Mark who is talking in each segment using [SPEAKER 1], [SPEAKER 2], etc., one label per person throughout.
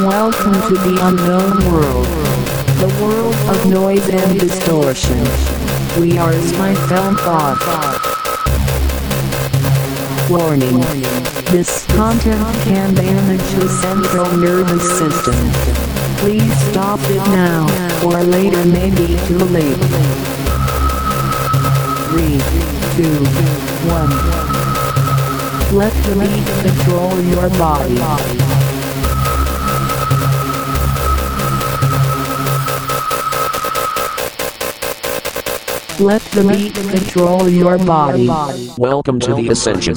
[SPEAKER 1] Welcome to the unknown world. The world of noise and distortion. We are as my film thought. Warning. This content can damage the central nervous system. Please stop it now, or later may be too late. Three, two, one. Let the beat control your body. Let the beat control your body.
[SPEAKER 2] Welcome to the Ascension.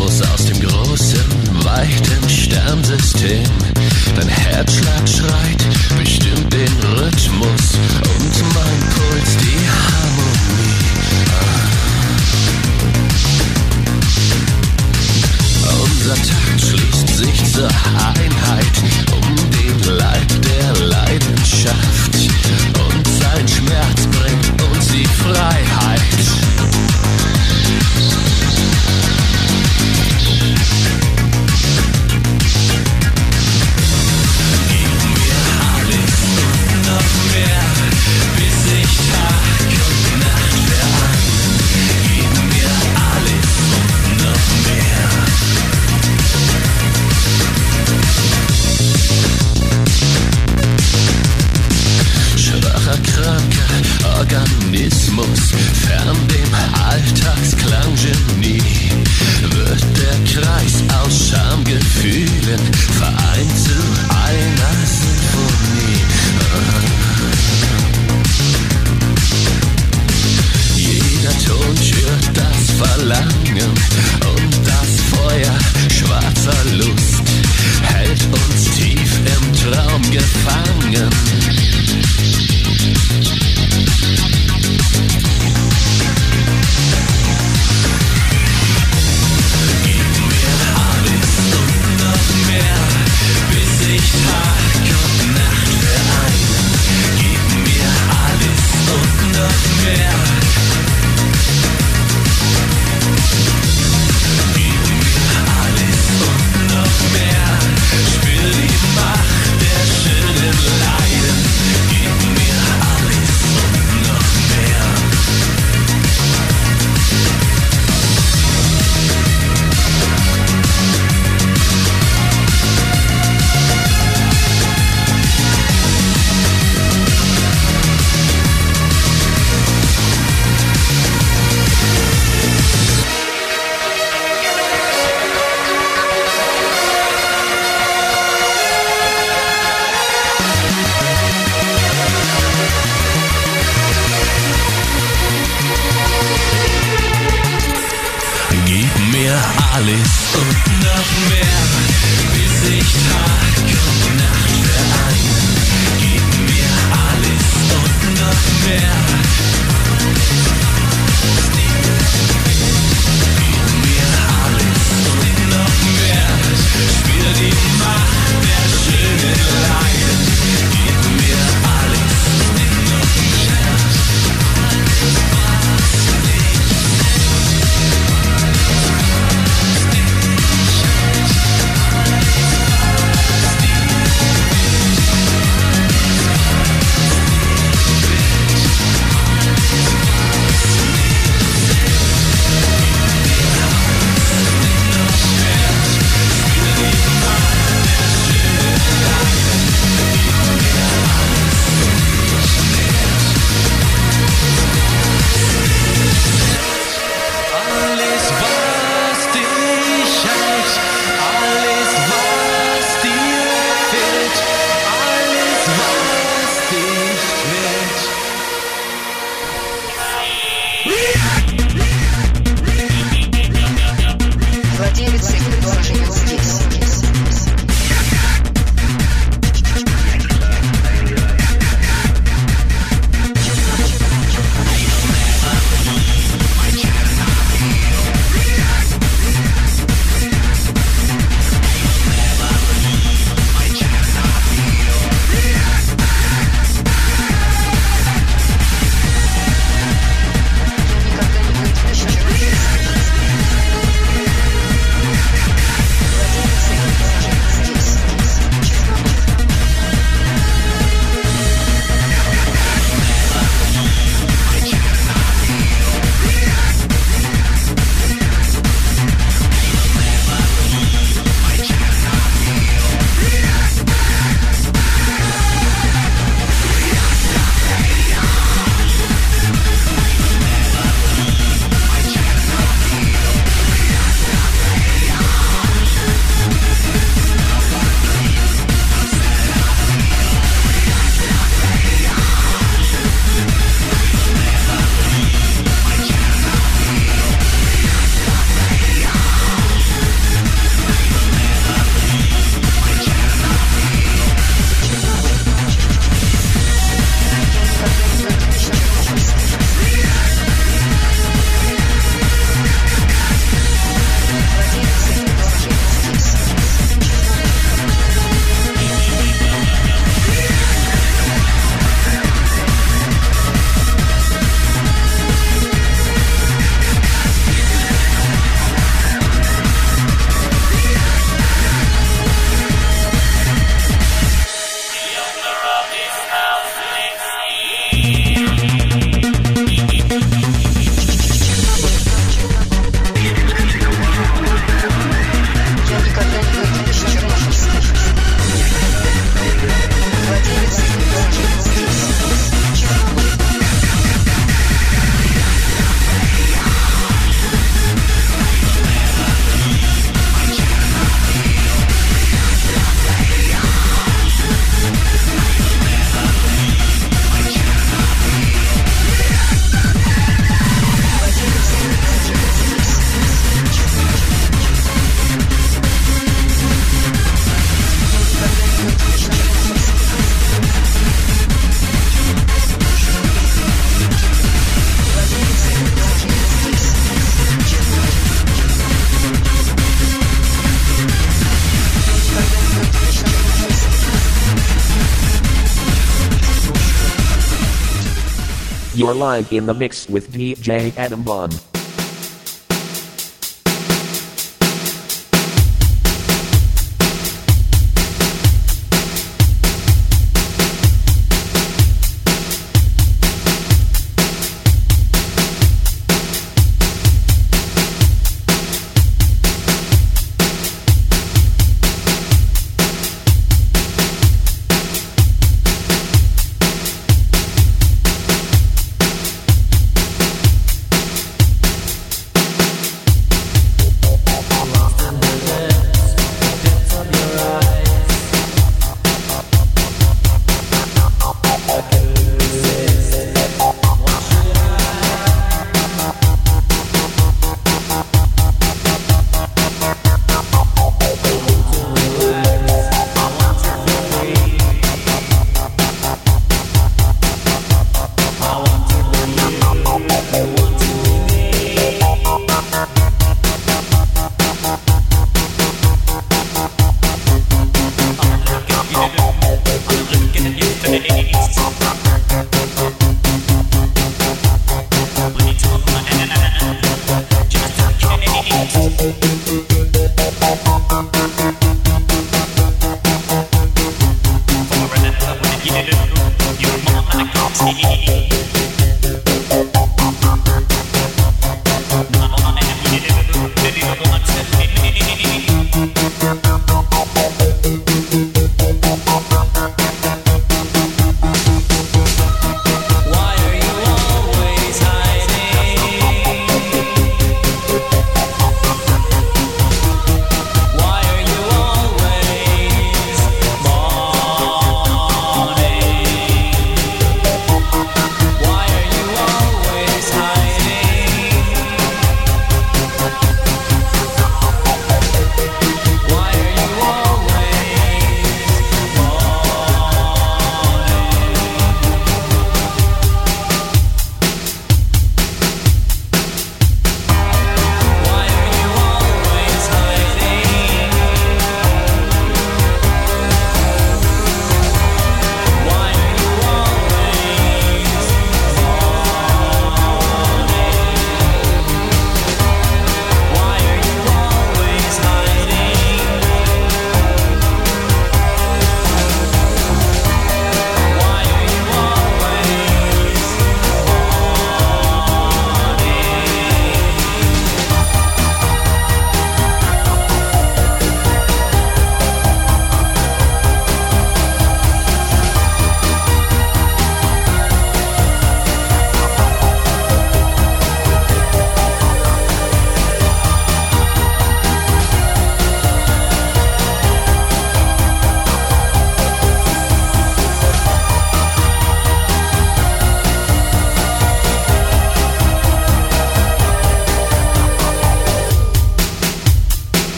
[SPEAKER 3] Dem großen, weiten Sternsystem. Dein Herzschlag schreit bestimmt den Rhythmus und mein Puls die Harmonie. Unser Takt schließt sich zur Einheit um den Leib der Leidenschaft. Und sein Schmerz bringt uns die Freiheit. Organismus, fern dem Alltagsklang-Genie, wird der Kreis aus Schamgefühlen vereint zu einer Symphonie. Jeder Ton schürt das Verlangen und das Feuer schwarzer Lust hält uns tief im Traum gefangen.
[SPEAKER 4] Live in the mix with DJ Adam Bond.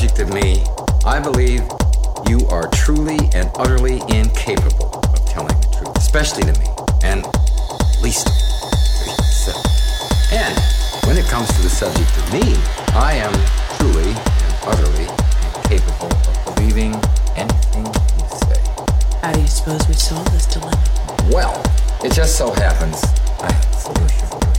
[SPEAKER 5] of me, I believe you are truly and utterly incapable of telling the truth, especially to me, and least of yourself. And when it comes to the subject of me, I am truly and utterly incapable of believing anything you say.
[SPEAKER 6] How do you suppose we solve this dilemma?
[SPEAKER 5] Well, it just so happens I have a solution.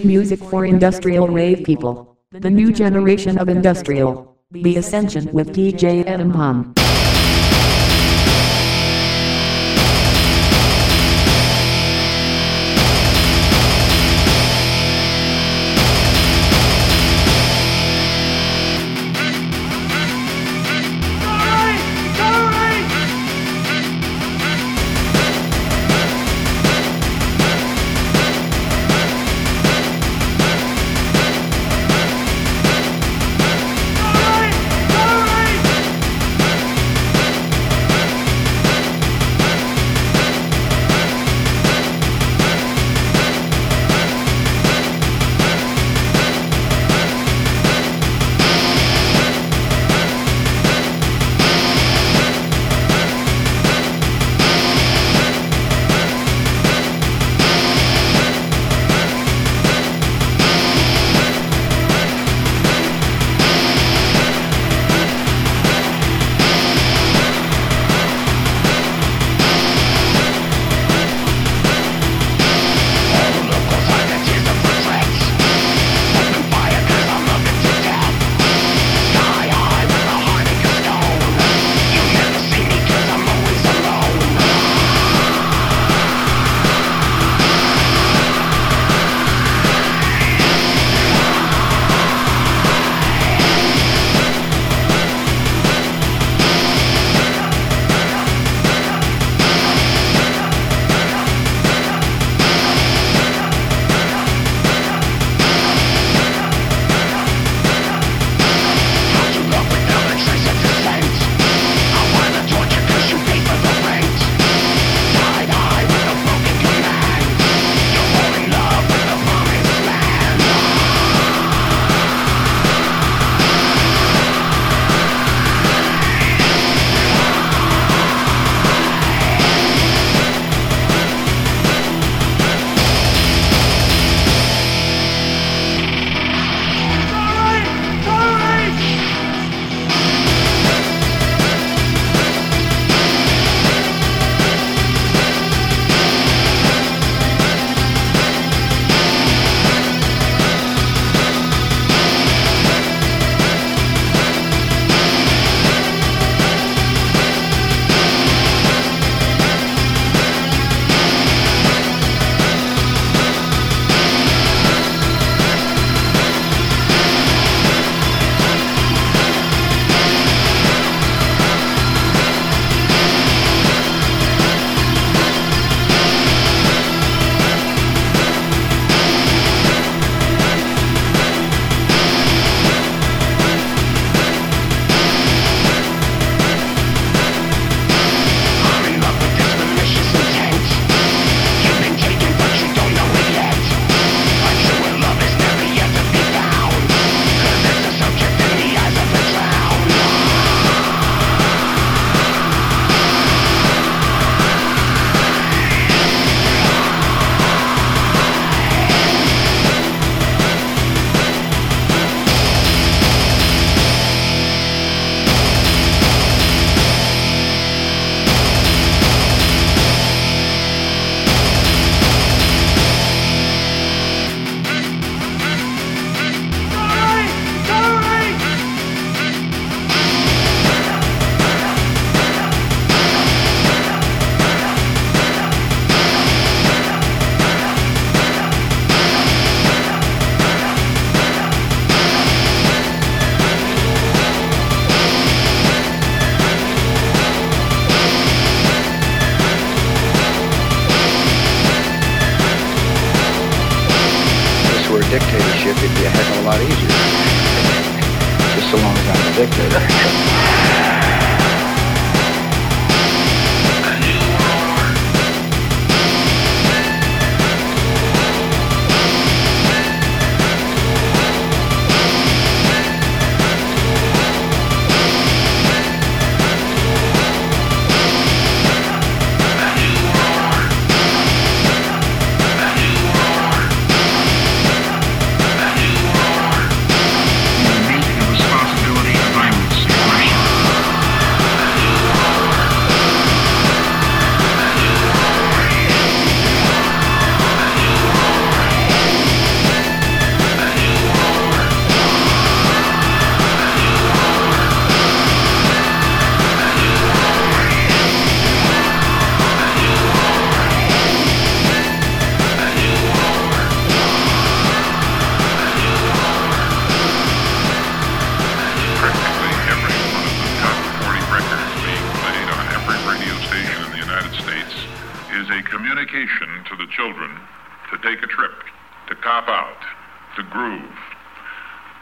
[SPEAKER 7] Music for industrial rave people. The new generation of industrial. The Ascension with DJ Adam Hum.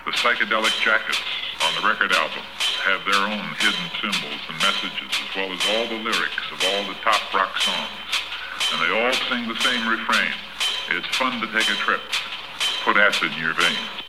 [SPEAKER 8] The
[SPEAKER 9] psychedelic jackets on the record album have their own hidden symbols and messages, as well as all the lyrics of all the top rock songs. And they all sing the same refrain. It's fun to take a trip. Put acid in your veins.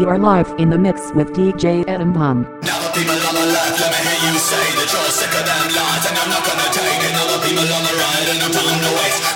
[SPEAKER 10] Your life in
[SPEAKER 1] the mix with DJ Adam
[SPEAKER 11] Bomb. People on the left, let me hear you say that you're sick of them lies, and I'm not gonna take another people on the and no time to waste.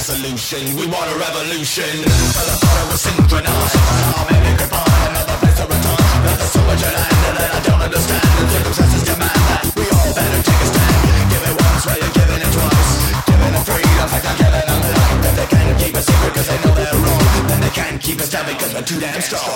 [SPEAKER 11] solution. We want a revolution. But I thought it was synchronized. I'm in a goodbye, another place of return. Another soldier land that I don't understand. The circumstances demand that we all better take a stand. Give it once while you're giving it twice. Giving it freedom, the I'm giving them life. If they can't keep a secret cause they know they're wrong, then they can't keep us down because we're too damn strong.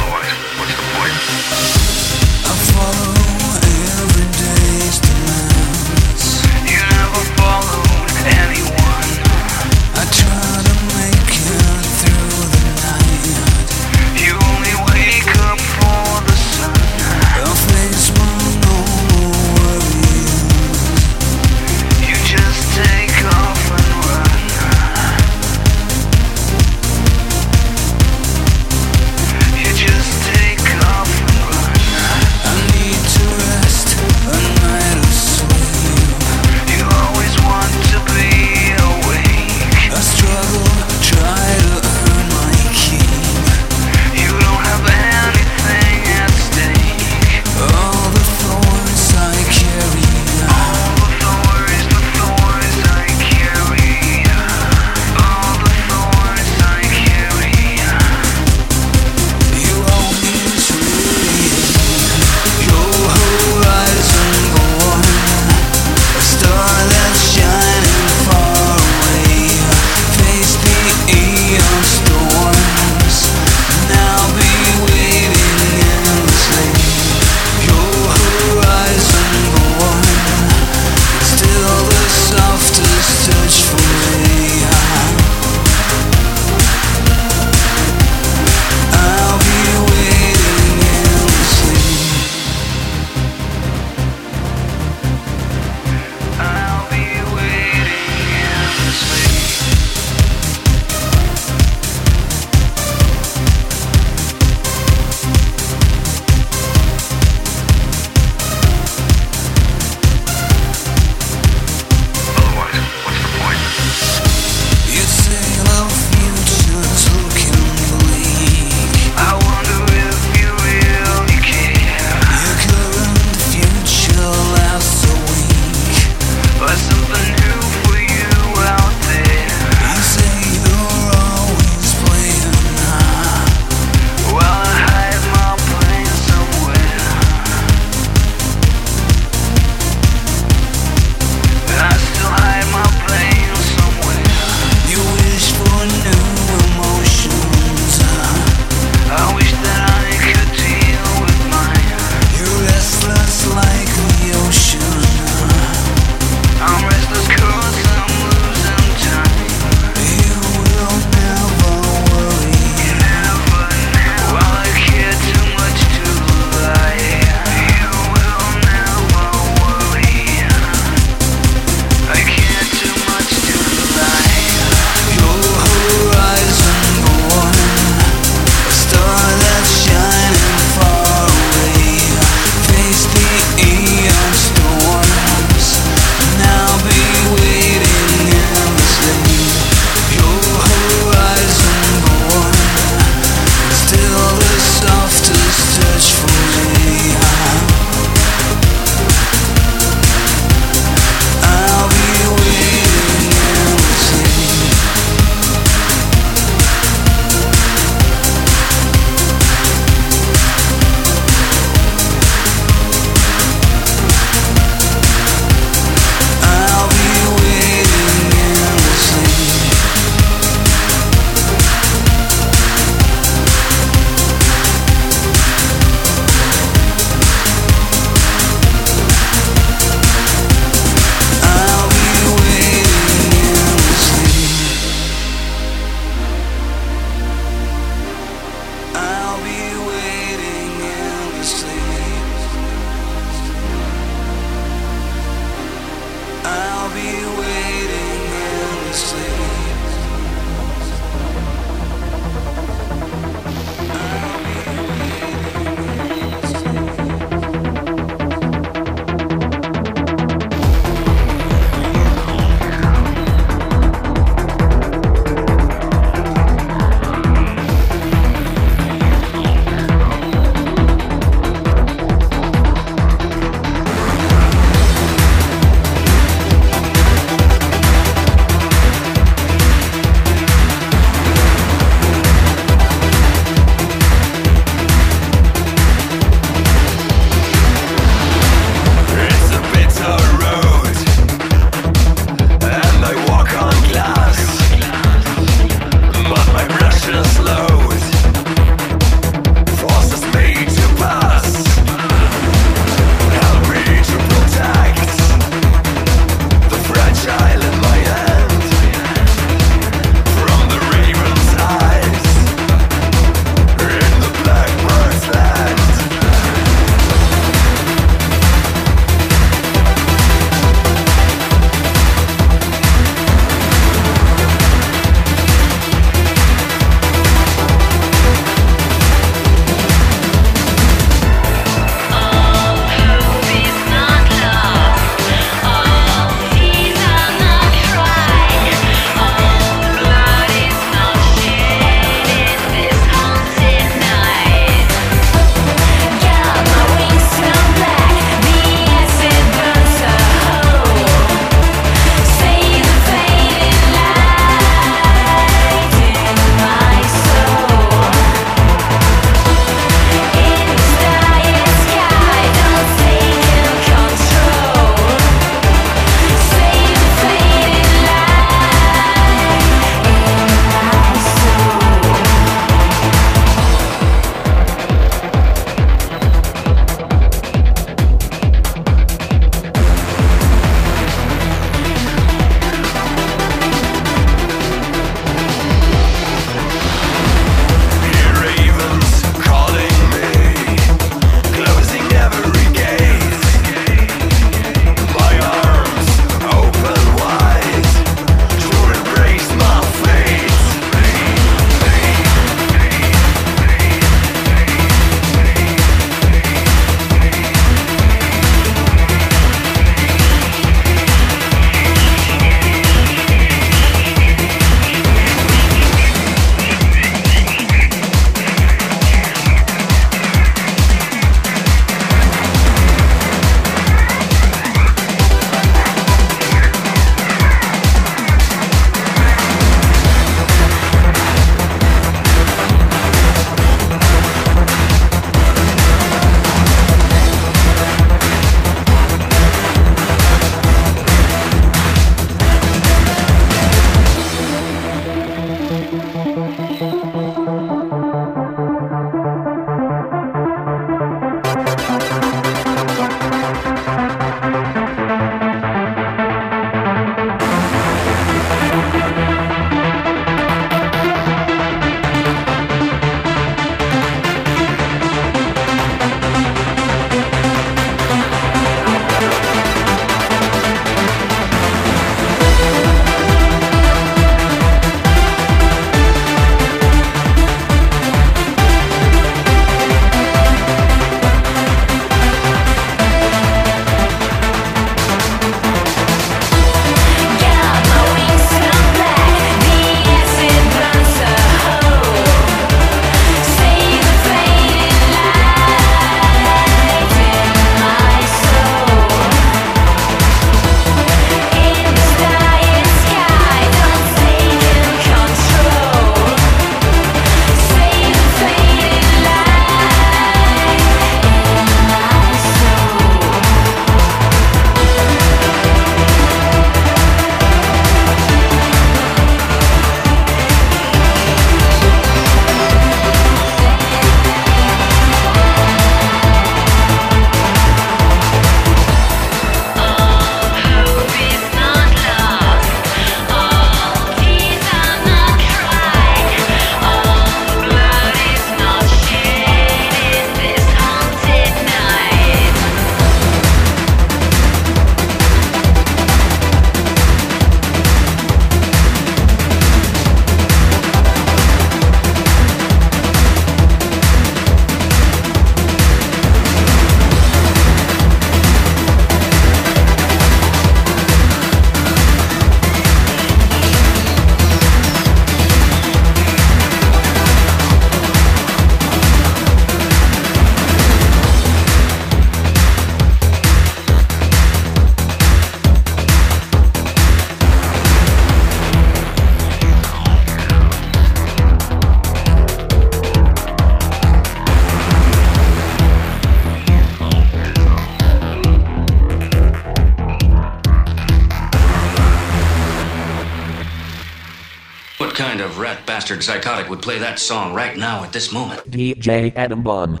[SPEAKER 4] Kind of rat bastard psychotic would play that song right now at this moment?
[SPEAKER 12] DJ Adam Bomb.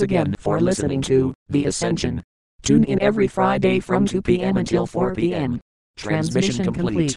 [SPEAKER 12] again for listening to The Ascension. Tune in every Friday from 2 p.m. until 4 p.m. Transmission complete.